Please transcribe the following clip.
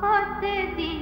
खत दी